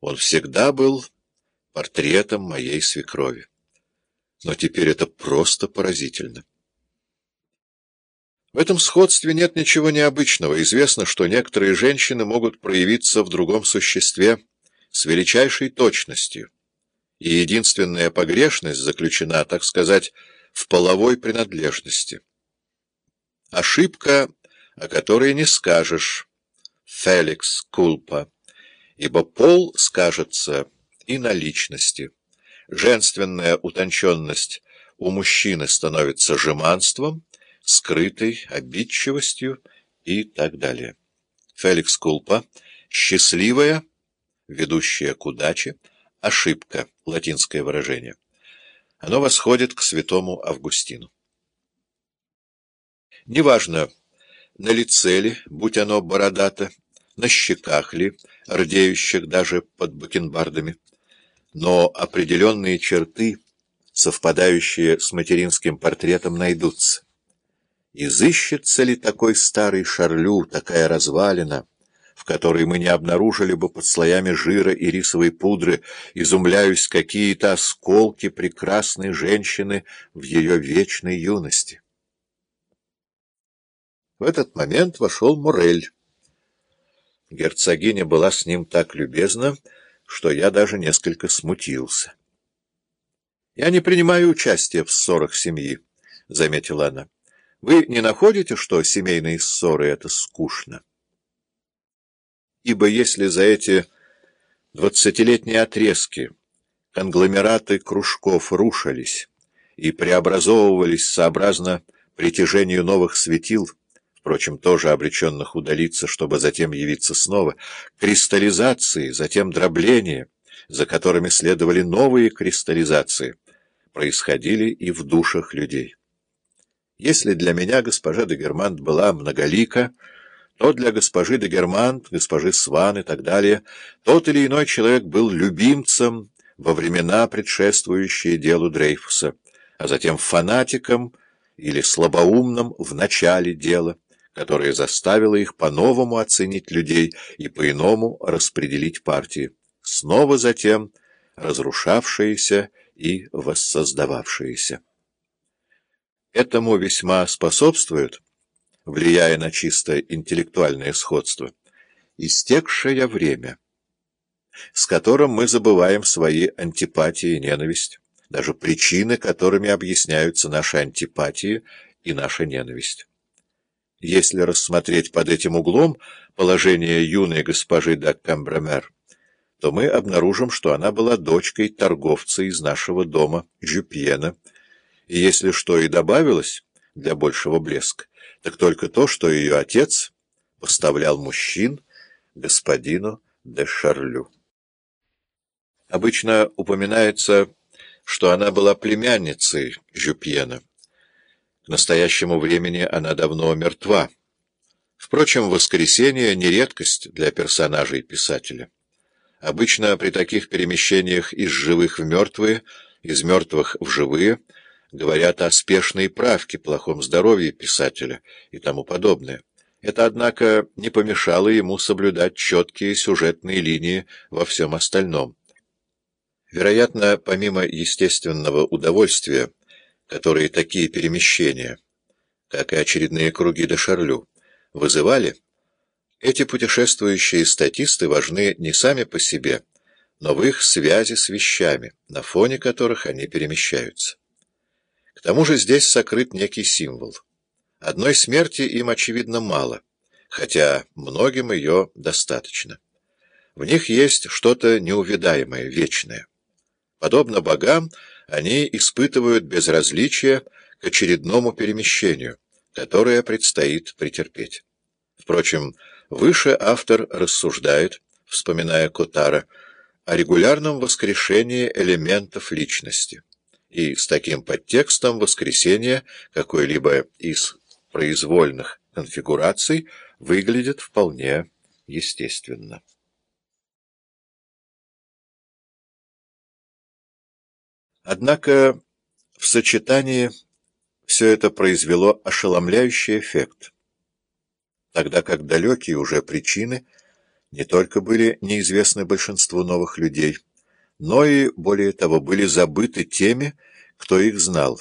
Он всегда был портретом моей свекрови. Но теперь это просто поразительно. В этом сходстве нет ничего необычного. Известно, что некоторые женщины могут проявиться в другом существе с величайшей точностью. И единственная погрешность заключена, так сказать, в половой принадлежности. Ошибка, о которой не скажешь, Феликс Кулпа, ибо пол скажется и на личности. Женственная утонченность у мужчины становится жеманством, скрытой обидчивостью и так далее. Феликс Кулпа — счастливая, ведущая к удаче, ошибка, латинское выражение. Оно восходит к святому Августину. Неважно, на лице ли, будь оно бородато, на щеках ли, рдеющих даже под бакенбардами, но определенные черты, совпадающие с материнским портретом, найдутся. Изыщется ли такой старый шарлю, такая развалина, в которой мы не обнаружили бы под слоями жира и рисовой пудры, изумляюсь, какие-то осколки прекрасной женщины в ее вечной юности? В этот момент вошел Мурель. Герцогиня была с ним так любезна, что я даже несколько смутился. «Я не принимаю участия в ссорах семьи», — заметила она. «Вы не находите, что семейные ссоры — это скучно?» Ибо если за эти двадцатилетние отрезки конгломераты кружков рушились и преобразовывались сообразно притяжению новых светил, впрочем, тоже обреченных удалиться, чтобы затем явиться снова, кристаллизации, затем дробления, за которыми следовали новые кристаллизации, происходили и в душах людей. Если для меня госпожа де Германт была многолика, то для госпожи де Германт, госпожи Сван и так далее, тот или иной человек был любимцем во времена, предшествующие делу Дрейфуса, а затем фанатиком или слабоумным в начале дела которая заставила их по-новому оценить людей и по-иному распределить партии, снова затем разрушавшиеся и воссоздававшиеся. Этому весьма способствует, влияя на чисто интеллектуальное сходство, истекшее время, с которым мы забываем свои антипатии и ненависть, даже причины, которыми объясняются наши антипатии и наша ненависть. Если рассмотреть под этим углом положение юной госпожи де Камбремер, то мы обнаружим, что она была дочкой торговца из нашего дома, Жюпьена, и если что и добавилось для большего блеска, так только то, что ее отец поставлял мужчин господину де Шарлю. Обычно упоминается, что она была племянницей Жюпьена. К настоящему времени она давно мертва. Впрочем, воскресенье — не редкость для персонажей писателя. Обычно при таких перемещениях из живых в мертвые, из мертвых в живые, говорят о спешной правке, плохом здоровье писателя и тому подобное. Это, однако, не помешало ему соблюдать четкие сюжетные линии во всем остальном. Вероятно, помимо естественного удовольствия, которые такие перемещения, как и очередные круги до Шарлю, вызывали, эти путешествующие статисты важны не сами по себе, но в их связи с вещами, на фоне которых они перемещаются. К тому же здесь сокрыт некий символ. Одной смерти им, очевидно, мало, хотя многим ее достаточно. В них есть что-то неувидаемое, вечное. Подобно богам, они испытывают безразличие к очередному перемещению, которое предстоит претерпеть. Впрочем, выше автор рассуждает, вспоминая Котара, о регулярном воскрешении элементов личности. И с таким подтекстом воскресение какой-либо из произвольных конфигураций выглядит вполне естественно. Однако в сочетании все это произвело ошеломляющий эффект, тогда как далекие уже причины не только были неизвестны большинству новых людей, но и, более того, были забыты теми, кто их знал.